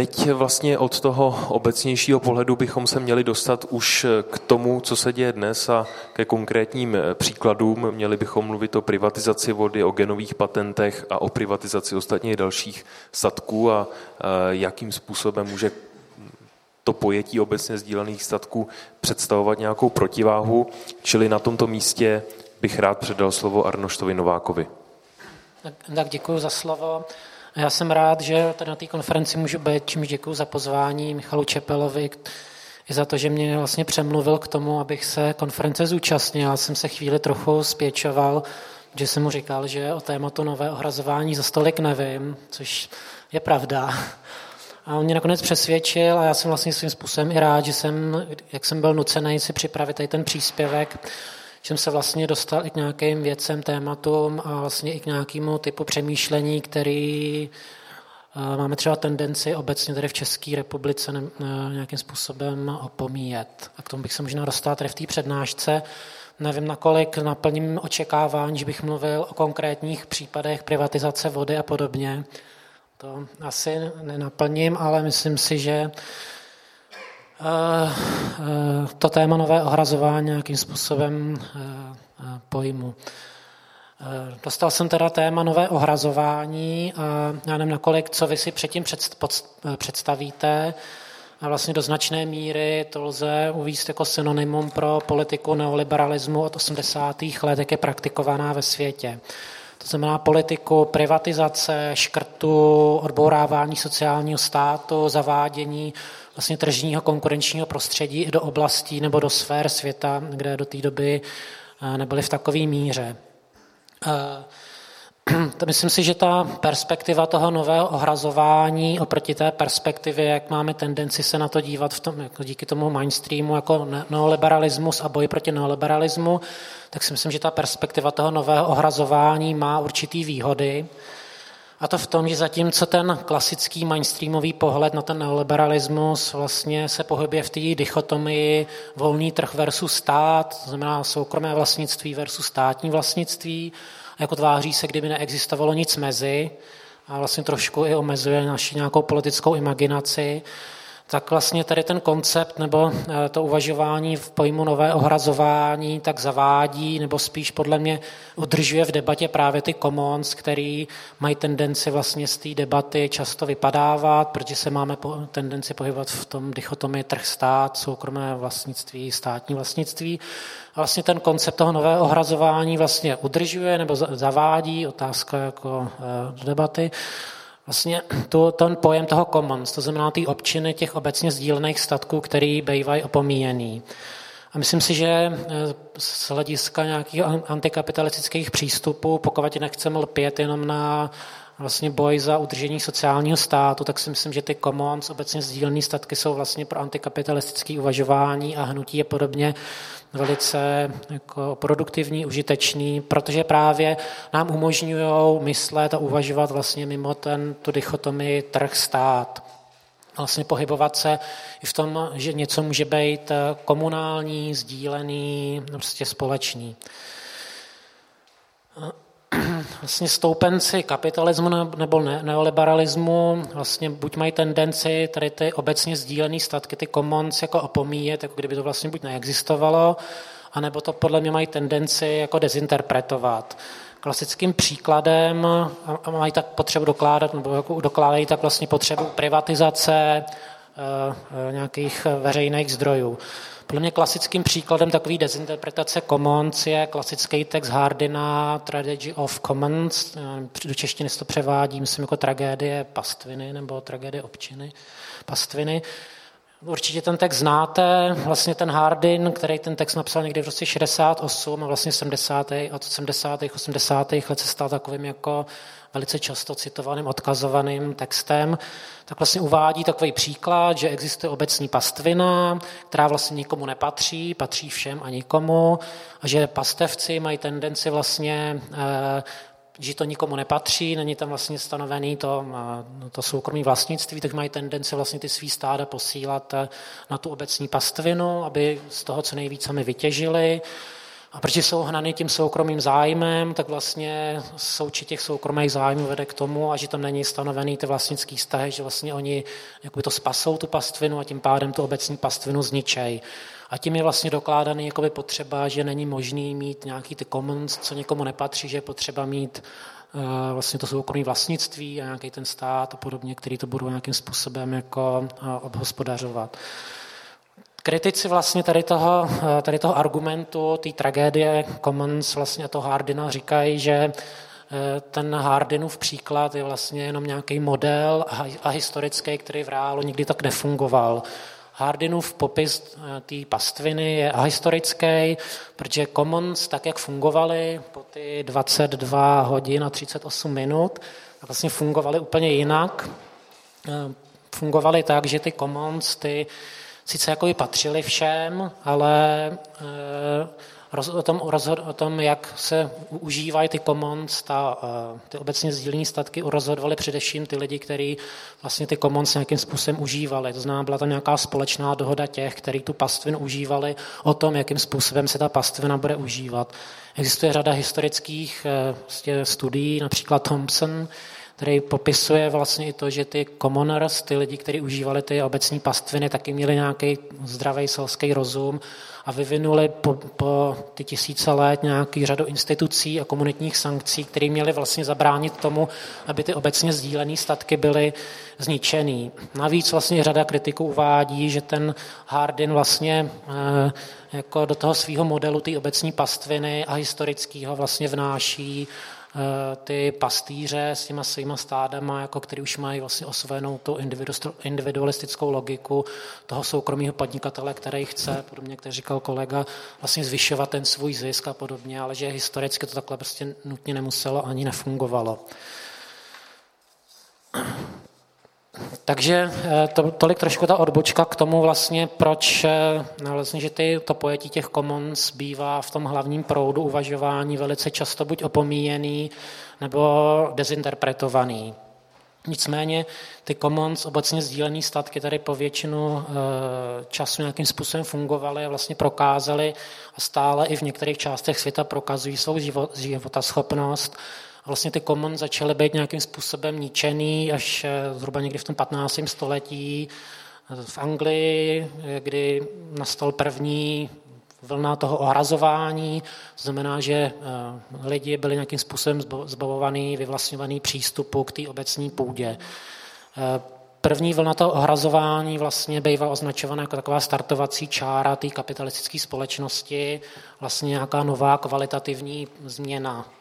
Teď vlastně od toho obecnějšího pohledu bychom se měli dostat už k tomu, co se děje dnes a ke konkrétním příkladům. Měli bychom mluvit o privatizaci vody, o genových patentech a o privatizaci ostatních dalších statků a jakým způsobem může to pojetí obecně sdílených statků představovat nějakou protiváhu, čili na tomto místě bych rád předal slovo Arnoštovi Novákovi. Tak, tak děkuji za slovo. Já jsem rád, že tady na té konferenci můžu být, čímž děkuji za pozvání Michalu Čepelovi i za to, že mě vlastně přemluvil k tomu, abych se konference zúčastnil. Já jsem se chvíli trochu spěčoval, že jsem mu říkal, že o tématu nové ohrazování za stolik nevím, což je pravda. A on mě nakonec přesvědčil a já jsem vlastně svým způsobem i rád, že jsem, jak jsem byl nucený si připravit tady ten příspěvek, jsem se vlastně dostal i k nějakým věcem, tématům a vlastně i k nějakému typu přemýšlení, který eh, máme třeba tendenci obecně tady v České republice nějakým způsobem opomíjet. A k tomu bych se možná dostal tady v té přednášce. Nevím, nakolik naplním očekávání, že bych mluvil o konkrétních případech privatizace vody a podobně. To asi nenaplním, ale myslím si, že to téma nové ohrazování nějakým způsobem eh, pojmu. Dostal jsem teda téma nové ohrazování a já nevím, nakolik, co vy si předtím představíte. A vlastně do značné míry to lze uvíct jako synonymum pro politiku neoliberalismu od 80. let, jak je praktikovaná ve světě. To znamená politiku privatizace, škrtu, odbourávání sociálního státu, zavádění vlastně tržního konkurenčního prostředí i do oblastí nebo do sfér světa, kde do té doby eh, nebyly v takové míře. Eh, myslím si, že ta perspektiva toho nového ohrazování oproti té perspektivě, jak máme tendenci se na to dívat v tom, jako díky tomu mainstreamu jako neoliberalismus a boj proti neoliberalismu, tak si myslím, že ta perspektiva toho nového ohrazování má určitý výhody. A to v tom, že zatímco ten klasický mainstreamový pohled na ten neoliberalismus vlastně se pohybuje v té dichotomii volný trh versus stát, to znamená soukromé vlastnictví versus státní vlastnictví, jako tváří se, kdyby neexistovalo nic mezi a vlastně trošku i omezuje naši nějakou politickou imaginaci, tak vlastně tady ten koncept nebo eh, to uvažování v pojmu nové ohrazování tak zavádí, nebo spíš podle mě udržuje v debatě právě ty commons, který mají tendenci vlastně z té debaty často vypadávat, protože se máme tendenci pohybovat v tom dichotomii trh-stát, soukromé vlastnictví, státní vlastnictví. A vlastně ten koncept toho nového ohrazování vlastně udržuje nebo zavádí, otázka jako eh, debaty, vlastně to, ten pojem toho commons, to znamená ty občiny těch obecně sdílených statků, který bývají opomíjený. A myslím si, že eh, z hlediska nějakých antikapitalistických přístupů, pokud nechceme lpět jenom na vlastně boj za udržení sociálního státu, tak si myslím, že ty commons, obecně sdílené statky, jsou vlastně pro antikapitalistické uvažování a hnutí je podobně velice jako produktivní, užitečný, protože právě nám umožňují myslet a uvažovat vlastně mimo ten, tu dichotomii trh-stát. Vlastně pohybovat se i v tom, že něco může být komunální, sdílený, prostě společný vlastně stoupenci kapitalismu nebo ne, neoliberalismu vlastně buď mají tendenci tady ty obecně sdílené statky, ty commons jako opomíjet, jako kdyby to vlastně buď neexistovalo, anebo to podle mě mají tendenci jako dezinterpretovat. Klasickým příkladem, a mají tak potřebu dokládat, nebo jako dokládají tak vlastně potřebu privatizace eh, eh, nějakých veřejných zdrojů. Podle mě klasickým příkladem takové dezinterpretace Commons je klasický text Hardina Tragedy of Commons. Do češtiny se to převádí, myslím, jako tragédie pastviny nebo tragédie občiny pastviny. Určitě ten text znáte, vlastně ten Hardin, který ten text napsal někdy v roce 68 a vlastně 70. od 70. 80. let se stal takovým jako velice často citovaným, odkazovaným textem, tak vlastně uvádí takový příklad, že existuje obecní pastvina, která vlastně nikomu nepatří, patří všem a nikomu, a že pastevci mají tendenci vlastně eh, že to nikomu nepatří, není tam vlastně stanovený to, eh, to soukromí vlastnictví, tak mají tendenci vlastně ty svý stáda posílat eh, na tu obecní pastvinu, aby z toho co nejvíce mi vytěžili. A protože jsou hnaný tím soukromým zájmem, tak vlastně součet těch soukromých zájmů vede k tomu, a že tam není stanovený ty vlastnický vztahy, že vlastně oni jakoby to spasou tu pastvinu a tím pádem tu obecní pastvinu zničej. A tím je vlastně dokládaný jakoby potřeba, že není možný mít nějaký ty commons, co někomu nepatří, že je potřeba mít uh, vlastně to soukromé vlastnictví a nějaký ten stát a podobně, který to budou nějakým způsobem jako uh, obhospodařovat. Kritici vlastně tady toho, uh, tady toho argumentu, té tragédie Commons vlastně toho Hardina říkají, že ten Hardinův příklad je vlastně jenom nějaký model a historický, který v reálu nikdy tak nefungoval. Hardinův popis eh, té pastviny je ahistorický, protože Commons, tak jak fungovaly po ty 22 hodin a 38 minut, vlastně fungovaly úplně jinak. Eh, fungovaly tak, že ty Commons, ty sice jako patřily všem, ale eh, roz, o, tom, rozhod, o tom, jak se užívají ty commons, ta, eh, ty obecně sdílení statky, rozhodovali především ty lidi, kteří vlastně ty commons nějakým způsobem užívali. To znamená, byla tam nějaká společná dohoda těch, kteří tu pastvinu užívali, o tom, jakým způsobem se ta pastvina bude užívat. Existuje řada historických eh, vlastně studií, například Thompson, který popisuje vlastně i to, že ty commoners, ty lidi, kteří užívali ty obecní pastviny, taky měli nějaký zdravý selský rozum a vyvinuli po, po ty tisíce let nějaký řadu institucí a komunitních sankcí, které měly vlastně zabránit tomu, aby ty obecně sdílené statky byly zničený. Navíc vlastně řada kritiků uvádí, že ten Hardin vlastně eh, jako do toho svého modelu ty obecní pastviny a historického vlastně vnáší ty pastýře s těma svýma stádama, jako který už mají vlastně osvojenou tu individualistickou logiku toho soukromého podnikatele, který chce, podobně, jak říkal kolega, vlastně zvyšovat ten svůj zisk a podobně, ale že historicky to takhle prostě nutně nemuselo ani nefungovalo. Takže eh, to, tolik trošku ta odbočka k tomu vlastně, proč eh, no vlastně, že ty, to pojetí těch commons bývá v tom hlavním proudu uvažování velice často buď opomíjený nebo dezinterpretovaný. Nicméně ty commons, obecně sdílené statky, tady po většinu eh, času nějakým způsobem fungovaly a vlastně prokázaly a stále i v některých částech světa prokazují svou životaschopnost vlastně ty common začaly být nějakým způsobem ničený až eh, zhruba někdy v tom 15. století v Anglii, kdy nastal první vlna toho ohrazování, znamená, že eh, lidi byli nějakým způsobem zbavovaný, vyvlastňovaný přístupu k té obecní půdě. Eh, první vlna toho ohrazování vlastně bývá označovaná jako taková startovací čára té kapitalistické společnosti, vlastně nějaká nová kvalitativní změna Eh,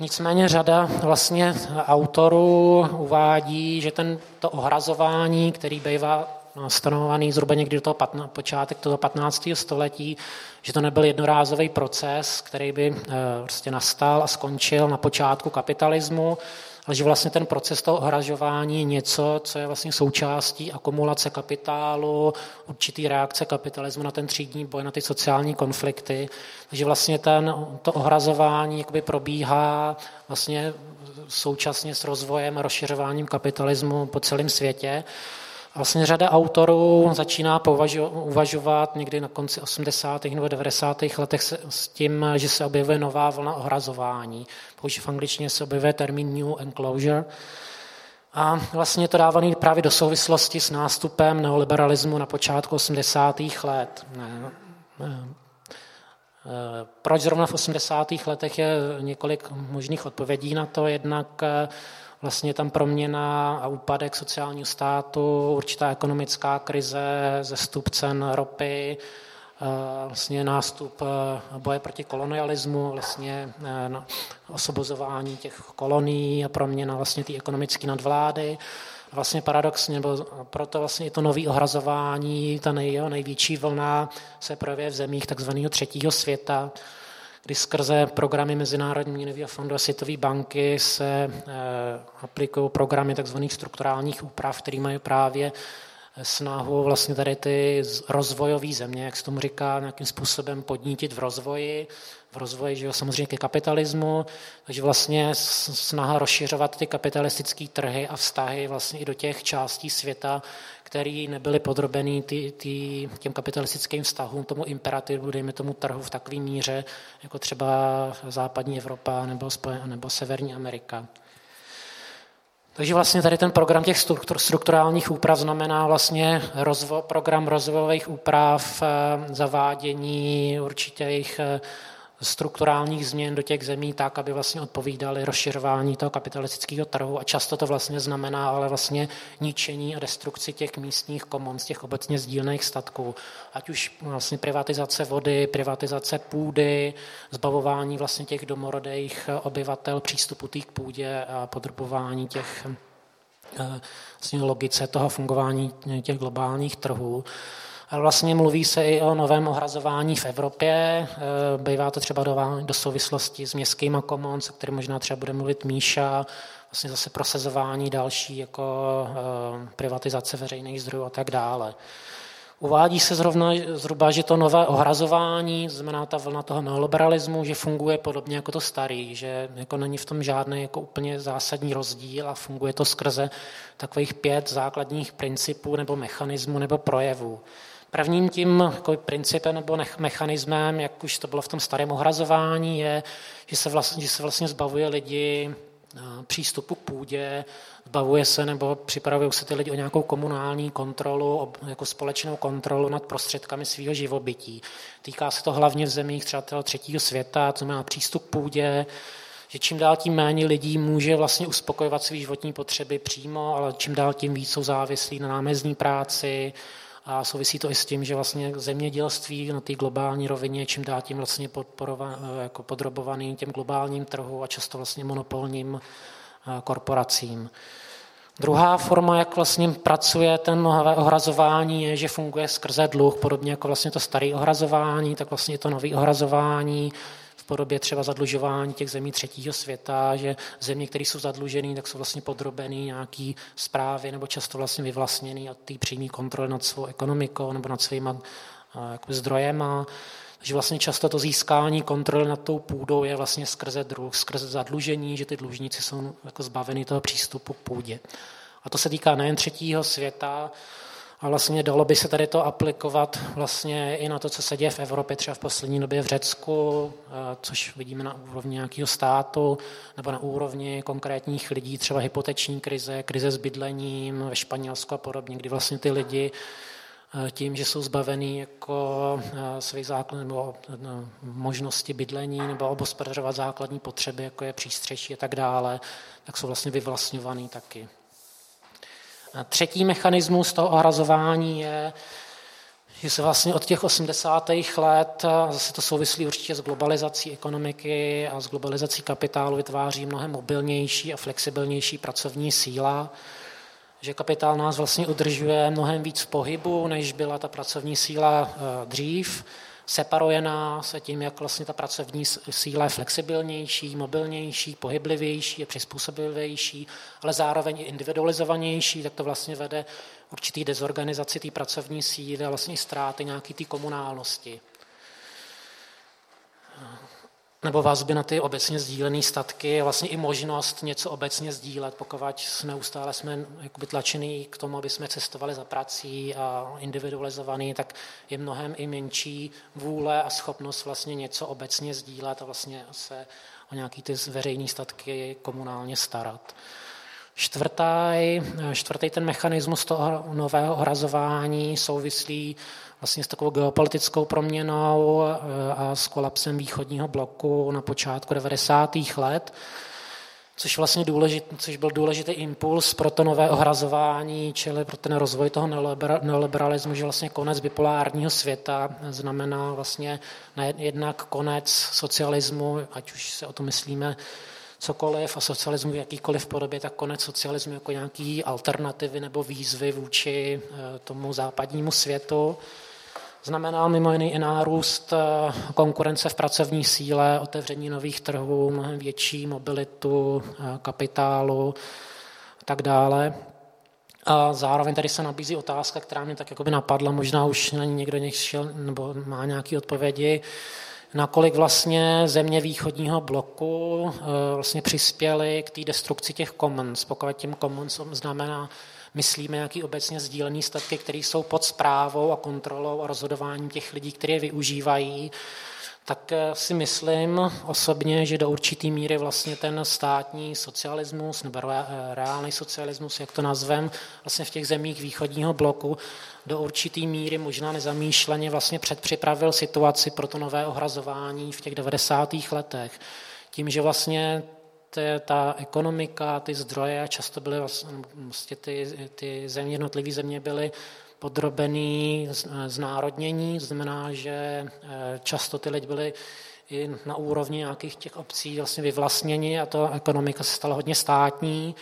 nicméně řada vlastně autorů uvádí, že ten, to ohrazování, který bývá stanovovaný zhruba někdy do toho patna, počátek toho 15. století, že to nebyl jednorázový proces, který by e, prostě nastal a skončil na počátku kapitalismu, ale že vlastně ten proces toho ohražování je něco, co je vlastně součástí akumulace kapitálu, určitý reakce kapitalismu na ten třídní boj, na ty sociální konflikty. Takže vlastně ten, to ohrazování jakoby probíhá vlastně současně s rozvojem a rozšiřováním kapitalismu po celém světě. Vlastně řada autorů začíná uvažovat někdy na konci 80. nebo 90. letech s tím, že se objevuje nová vlna ohrazování. Použít v angličtině se objevuje termín new enclosure. A vlastně to dávaný právě do souvislosti s nástupem neoliberalismu na počátku 80. let. Proč zrovna v 80. letech je několik možných odpovědí na to. Jednak vlastně tam proměna a úpadek sociálního státu, určitá ekonomická krize, zestup cen ropy, eh, vlastně nástup eh, boje proti kolonialismu, vlastně eh, osobozování těch kolonií a proměna vlastně té ekonomické nadvlády. Vlastně paradoxně, nebo proto vlastně i to nové ohrazování, ta nej, největší vlna se projevuje v zemích takzvaného třetího světa, kdy skrze programy Mezinárodní měnového fondu a Světové banky se eh, aplikují programy tzv. strukturálních úprav, které mají právě snahu vlastně tady ty rozvojové země, jak se tomu říká, nějakým způsobem podnítit v rozvoji, v rozvoji že jo, samozřejmě ke kapitalismu, takže vlastně snaha rozšiřovat ty kapitalistické trhy a vztahy vlastně i do těch částí světa, které nebyly podrobený ty, ty, těm kapitalistickým vztahům, tomu imperativu, dejme tomu trhu v takové míře, jako třeba západní Evropa nebo, Spojen, nebo Severní Amerika. Takže vlastně tady ten program těch struktur, strukturálních úprav znamená vlastně rozvo, program rozvojových úprav, eh, zavádění určitých strukturálních změn do těch zemí tak, aby vlastně odpovídali rozšiřování toho kapitalistického trhu a často to vlastně znamená ale vlastně ničení a destrukci těch místních komon, z těch obecně sdílných statků. Ať už vlastně privatizace vody, privatizace půdy, zbavování vlastně těch domorodých obyvatel přístupu k půdě a podrobování těch eh, vlastně logice toho fungování těch globálních trhů. Vlastně mluví se i o novém ohrazování v Evropě. Eh, bývá to třeba do, do souvislosti s městskými commons, o kterém možná třeba bude mluvit Míša, vlastně zase prosazování další jako eh, privatizace veřejných zdrojů a tak dále. Uvádí se zrovna, zhruba, že to nové ohrazování, znamená ta vlna toho neoliberalismu, že funguje podobně jako to starý, že jako není v tom žádný jako úplně zásadní rozdíl a funguje to skrze takových pět základních principů nebo mechanismů nebo projevů. Prvním tím jako principem nebo mechanismem, jak už to bylo v tom starém ohrazování, je, že se vlastně, že se vlastně zbavuje lidi eh, přístupu k půdě, zbavuje se nebo připravují se ty lidi o nějakou komunální kontrolu, jako společnou kontrolu nad prostředkami svého živobytí. Týká se to hlavně v zemích třeba toho třetího světa, to znamená přístup k půdě, že čím dál tím méně lidí může vlastně uspokojovat své životní potřeby přímo, ale čím dál tím víc jsou závislí na námezní práci, a souvisí to i s tím, že vlastně zemědělství na té globální rovině čím dál tím vlastně jako podrobovaný těm globálním trhu a často vlastně monopolním eh, korporacím. Druhá forma, jak vlastně pracuje ten ohrazování, je, že funguje skrze dluh, podobně jako vlastně to staré ohrazování, tak vlastně to nové ohrazování podobě třeba zadlužování těch zemí třetího světa, že země, které jsou zadlužené, tak jsou vlastně podrobený nějaký zprávy nebo často vlastně vyvlastněný od té přímé kontroly nad svou ekonomikou nebo nad svýma jako zdrojema. Takže vlastně často to získání kontroly nad tou půdou je vlastně skrze druh, skrze zadlužení, že ty dlužníci jsou jako zbaveni toho přístupu k půdě. A to se týká nejen třetího světa, a vlastně dalo by se tady to aplikovat vlastně i na to, co se děje v Evropě, třeba v poslední době v Řecku, což vidíme na úrovni nějakého státu, nebo na úrovni konkrétních lidí, třeba hypoteční krize, krize s bydlením ve Španělsku a podobně, kdy vlastně ty lidi tím, že jsou zbavený jako svých základních nebo no, možnosti bydlení nebo obospodařovat základní potřeby, jako je přístřeší a tak dále, tak jsou vlastně vyvlastňovaný taky. Třetí mechanismus toho ohrazování je, že se vlastně od těch 80. let, zase to souvislí určitě s globalizací ekonomiky a s globalizací kapitálu, vytváří mnohem mobilnější a flexibilnější pracovní síla, že kapitál nás vlastně udržuje mnohem víc v pohybu, než byla ta pracovní síla eh, dřív separuje nás tím, jak vlastně ta pracovní síla je flexibilnější, mobilnější, pohyblivější, je přizpůsobivější, ale zároveň i individualizovanější, tak to vlastně vede určitý dezorganizaci té pracovní síly a vlastně ztráty nějaké té komunálnosti nebo vazby na ty obecně sdílené statky, vlastně i možnost něco obecně sdílet, pokud neustále jsme jakoby tlačený k tomu, aby jsme cestovali za prací a individualizovaný, tak je mnohem i menší vůle a schopnost vlastně něco obecně sdílet a vlastně se o nějaký ty veřejné statky komunálně starat. Čtvrtý, čtvrtý ten mechanismus toho nového ohrazování souvislí vlastně s takovou geopolitickou proměnou a s kolapsem východního bloku na počátku 90. let, což, vlastně důležit, což byl důležitý impuls pro to nové ohrazování, čili pro ten rozvoj toho neoliberalismu, že vlastně konec bipolárního světa znamená vlastně jednak konec socialismu, ať už se o to myslíme cokoliv a socialismu v jakýkoliv podobě, tak konec socialismu jako nějaký alternativy nebo výzvy vůči eh, tomu západnímu světu. Znamená mimo jiný i nárůst eh, konkurence v pracovní síle, otevření nových trhů, mnohem větší mobilitu eh, kapitálu a tak dále. A zároveň tady se nabízí otázka, která mě tak jakoby napadla, možná už na ní někdo šel, nebo má nějaké odpovědi, nakolik vlastně země východního bloku eh, vlastně přispěly k té destrukci těch commons. Pokud tím commons znamená, myslíme nějaký obecně sdílený statky, které jsou pod zprávou a kontrolou a rozhodováním těch lidí, kteří je využívají, tak eh, si myslím osobně, že do určitý míry vlastně ten státní socialismus nebo reálný socialismus, jak to nazvem, vlastně v těch zemích východního bloku do určitý míry možná nezamýšleně vlastně předpřipravil situaci pro to nové ohrazování v těch 90. letech. Tím, že vlastně ta ekonomika, ty zdroje, často byly vlastně, ty, ty země, jednotlivé země byly podrobený znárodnění, znamená, že eh, často ty lidi byly i na úrovni nějakých těch obcí vlastně vyvlastněni a ta ekonomika se stala hodně státní,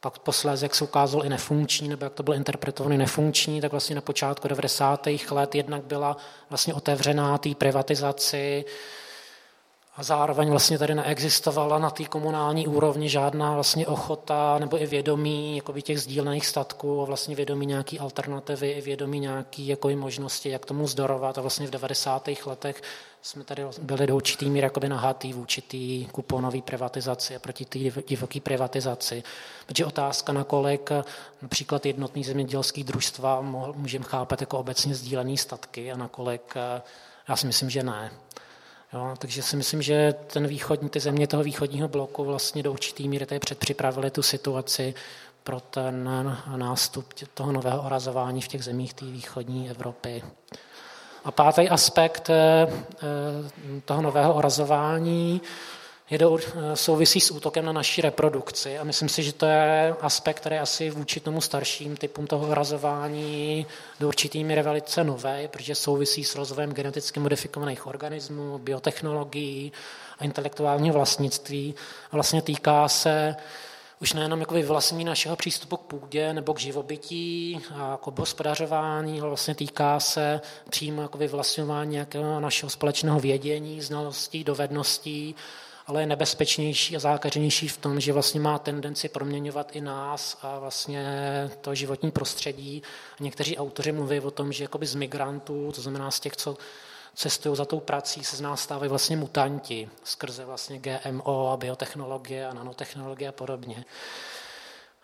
pak posléze, jak se ukázalo i nefunkční, nebo jak to bylo interpretované nefunkční, tak vlastně na počátku 90. let jednak byla vlastně otevřená té privatizaci, a zároveň vlastně tady neexistovala na té komunální úrovni žádná vlastně ochota nebo i vědomí jakoby těch sdílených statků a vlastně vědomí nějaký alternativy i vědomí nějaký jako možnosti, jak tomu zdorovat. A vlastně v 90. letech jsme tady byli do určitý míry jakoby nahatý v určitý kuponový privatizaci a proti té divoké privatizaci. Takže otázka, nakolik například jednotný zemědělský družstva můžeme chápat jako obecně sdílený statky a nakolik já si myslím, že ne. Jo, takže si myslím, že ten východní, ty země toho východního bloku vlastně do určitý míry tady předpřipravili tu situaci pro ten nástup toho nového orazování v těch zemích té východní Evropy. A pátý aspekt eh, eh, toho nového orazování je do, eh, souvisí s útokem na naší reprodukci. A myslím si, že to je aspekt, který asi vůči tomu starším typům toho hrazování do určitý míry velice nové, protože souvisí s rozvojem geneticky modifikovaných organismů, biotechnologií a intelektuálního vlastnictví. A vlastně týká se už nejenom jako vlastní našeho přístupu k půdě nebo k živobytí a k obhospodařování, ale vlastně týká se přímo jako vyvlastňování nějakého našeho společného vědění, znalostí, dovedností ale je nebezpečnější a zákařenější v tom, že vlastně má tendenci proměňovat i nás a vlastně to životní prostředí. Někteří autoři mluví o tom, že jakoby z migrantů, to znamená z těch, co cestují za tou prací, se z nás stávají vlastně mutanti skrze vlastně GMO a biotechnologie a nanotechnologie a podobně.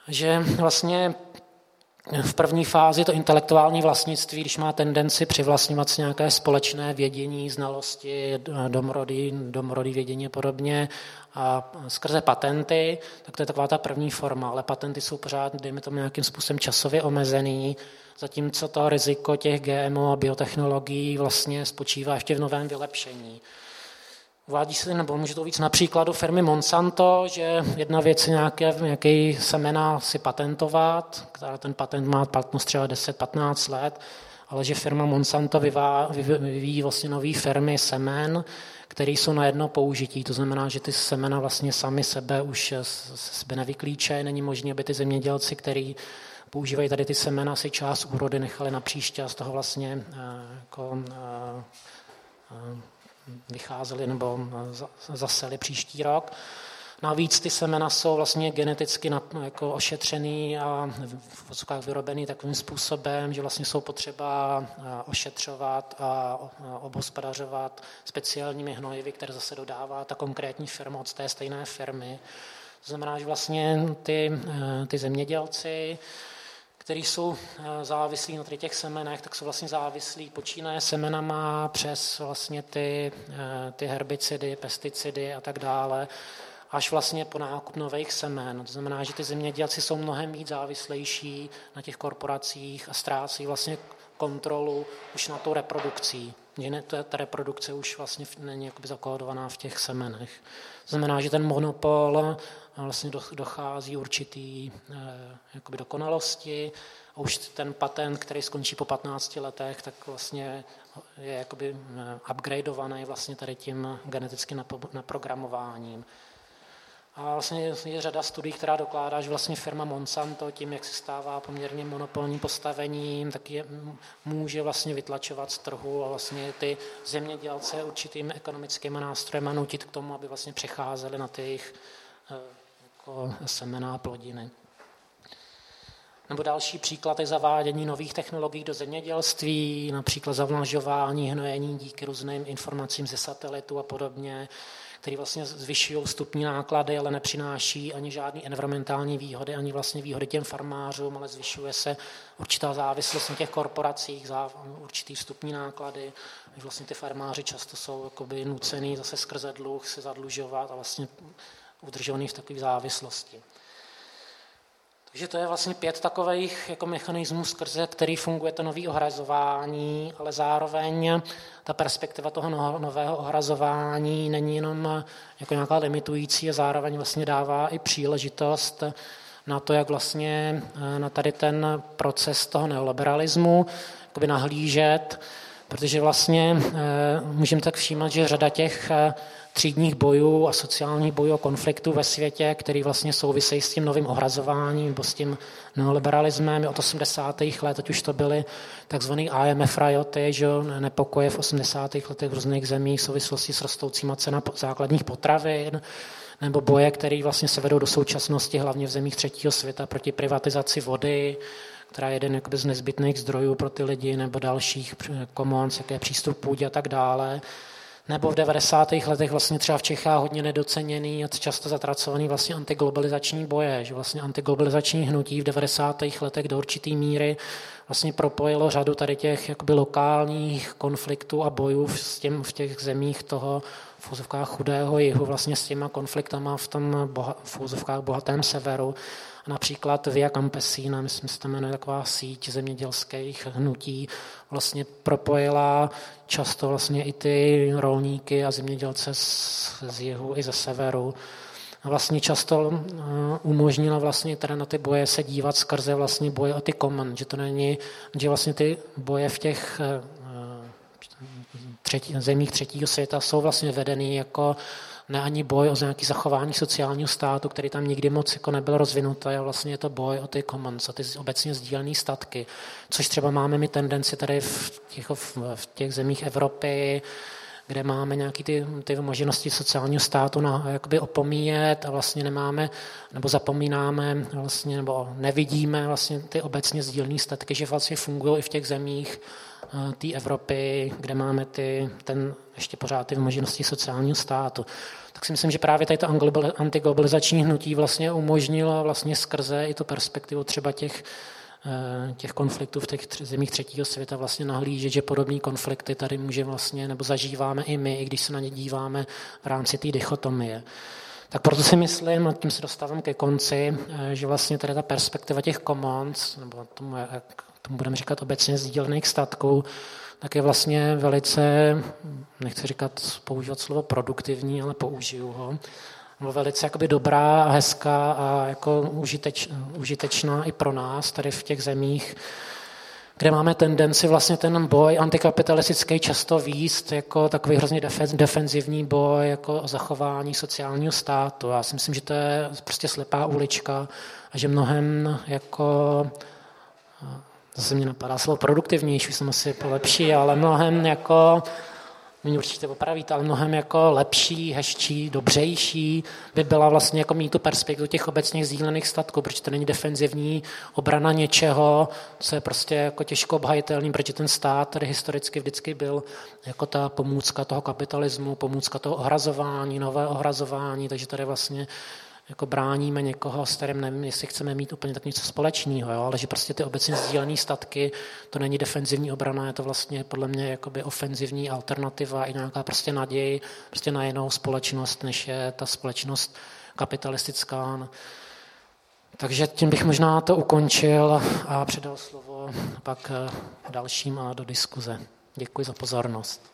Že vlastně v první fázi to intelektuální vlastnictví, když má tendenci přivlastňovat nějaké společné vědění, znalosti, domorodý, domorodý vědění a podobně a skrze patenty, tak to je taková ta první forma, ale patenty jsou pořád, dejme tomu nějakým způsobem časově omezený, zatímco to riziko těch GMO a biotechnologií vlastně spočívá ještě v novém vylepšení. Uvádí se, nebo může to víc na příkladu firmy Monsanto, že jedna věc je nějaké, nějaký semena si patentovat, která ten patent má platnost třeba 10-15 let, ale že firma Monsanto vyvíjí vlastně nové firmy semen, které jsou na jedno použití. To znamená, že ty semena vlastně sami sebe už sebe nevyklíčejí. Není možné, aby ty zemědělci, kteří používají tady ty semena, si část úrody nechali na příště a z toho vlastně eh, jako, eh, eh, vycházely nebo zasely příští rok. Navíc ty semena jsou vlastně geneticky jako ošetřený a v vyrobený takovým způsobem, že vlastně jsou potřeba ošetřovat a obhospodařovat speciálními hnojivy, které zase dodává ta konkrétní firma od té stejné firmy. To znamená, že vlastně ty, e, ty zemědělci který jsou eh, závislí na těch semenech, tak jsou vlastně závislí počínaje semenama přes vlastně ty, eh, ty herbicidy, pesticidy a tak dále, až vlastně po nákup nových semen. To znamená, že ty zemědělci jsou mnohem víc závislejší na těch korporacích a ztrácí vlastně kontrolu už na tu reprodukcí. Že ne, ta reprodukce už vlastně není jakoby zakódovaná v těch semenech. Znamená, že ten monopol vlastně dochází určitý eh, jakoby dokonalosti a už ten patent, který skončí po 15 letech, tak vlastně je jakoby eh, upgradeovaný vlastně tady tím genetickým naprogramováním. A vlastně je řada studií, která dokládá, že vlastně firma Monsanto tím, jak se stává poměrně monopolním postavením, tak je, může vlastně vytlačovat z trhu a vlastně ty zemědělce určitými ekonomickými nástroji nutit k tomu, aby vlastně přecházeli na ty jejich eh, jako semena a plodiny. Nebo další příklad je zavádění nových technologií do zemědělství, například zavlažování, hnojení díky různým informacím ze satelitu a podobně, které vlastně zvyšují vstupní náklady, ale nepřináší ani žádný environmentální výhody, ani vlastně výhody těm farmářům, ale zvyšuje se určitá závislost na těch korporacích, za určitý vstupní náklady. Vlastně ty farmáři často jsou jakoby nucený zase skrze dluh se zadlužovat a vlastně udržovaný v takové závislosti. Takže to je vlastně pět takových jako mechanismů, skrze který funguje to nové ohrazování, ale zároveň ta perspektiva toho no-, nového ohrazování není jenom jako nějaká limitující a zároveň vlastně dává i příležitost na to, jak vlastně eh, na tady ten proces toho neoliberalismu nahlížet, protože vlastně eh, můžeme tak všímat, že řada těch eh, třídních bojů a sociálních bojů a konfliktů ve světě, který vlastně souvisejí s tím novým ohrazováním nebo s tím neoliberalismem. Od 80. let, ať už to byly takzvaný IMF rioty, že nepokoje v 80. letech v různých zemích v souvislosti s rostoucíma cena základních potravin, nebo boje, které vlastně se vedou do současnosti, hlavně v zemích třetího světa, proti privatizaci vody, která je jeden z nezbytných zdrojů pro ty lidi, nebo dalších commons, jaké přístup půdě a tak dále nebo v 90. letech vlastně třeba v Čechách hodně nedoceněný a často zatracovaný vlastně antiglobalizační boje, že vlastně antiglobalizační hnutí v 90. letech do určité míry vlastně propojilo řadu tady těch jakoby lokálních konfliktů a bojů s tím, v těch zemích toho v chudého jihu vlastně s těma konfliktama v tom boha, v bohatém severu Například Via Campesina, myslím, že se jmenuje taková síť zemědělských hnutí, vlastně propojila často vlastně i ty rolníky a zemědělce z, z jihu i ze severu. A vlastně často uh, umožnila vlastně teda na ty boje se dívat skrze vlastně boje o ty common, že to není, že vlastně ty boje v těch třetí, zemích třetího světa jsou vlastně vedeny jako ne ani boj o nějaký zachování sociálního státu, který tam nikdy moc jako nebyl rozvinutý, a vlastně je to boj o ty commons, o ty obecně sdílené statky, což třeba máme my tendenci tady v těch, v těch zemích Evropy, kde máme nějaké ty, ty možnosti sociálního státu na, jakoby opomíjet a vlastně nemáme, nebo zapomínáme vlastně, nebo nevidíme vlastně ty obecně sdílené statky, že vlastně fungují i v těch zemích té Evropy, kde máme ty, ten ještě pořád ty možnosti sociálního státu tak si myslím, že právě tady to antiglobalizační hnutí vlastně umožnilo vlastně skrze i tu perspektivu třeba těch, eh, těch konfliktů v těch zemích třetího světa vlastně nahlížet, že podobné konflikty tady může vlastně, nebo zažíváme i my, i když se na ně díváme v rámci té dichotomie. Tak proto si myslím, a tím se dostávám ke konci, eh, že vlastně tady ta perspektiva těch commons, nebo tomu, jak tomu budeme říkat obecně sdílených statků, tak je vlastně velice, nechci říkat, používat slovo produktivní, ale použiju ho, nebo velice jakoby dobrá a hezká a jako užiteč, užitečná i pro nás tady v těch zemích, kde máme tendenci vlastně ten boj antikapitalistický často výst jako takový hrozně defenzivní boj jako o zachování sociálního státu. Já si myslím, že to je prostě slepá ulička a že mnohem jako zase mě napadá slovo produktivnější, jsem asi lepší, ale mnohem jako, mě určitě opravíte, ale mnohem jako lepší, hezčí, dobřejší by byla vlastně jako mít tu perspektivu těch obecných sdílených statků, protože to není defenzivní obrana něčeho, co je prostě jako těžko obhajitelný, protože ten stát tady historicky vždycky byl jako ta pomůcka toho kapitalismu, pomůcka toho ohrazování, nové ohrazování, takže tady vlastně jako bráníme někoho, s kterým nevím, jestli chceme mít úplně tak něco společného, jo? ale že prostě ty obecně sdílené statky, to není defenzivní obrana, je to vlastně podle mě jakoby ofenzivní alternativa i nějaká prostě naději prostě na jinou společnost, než je ta společnost kapitalistická. Takže tím bych možná to ukončil a předal slovo pak dalším a do diskuze. Děkuji za pozornost.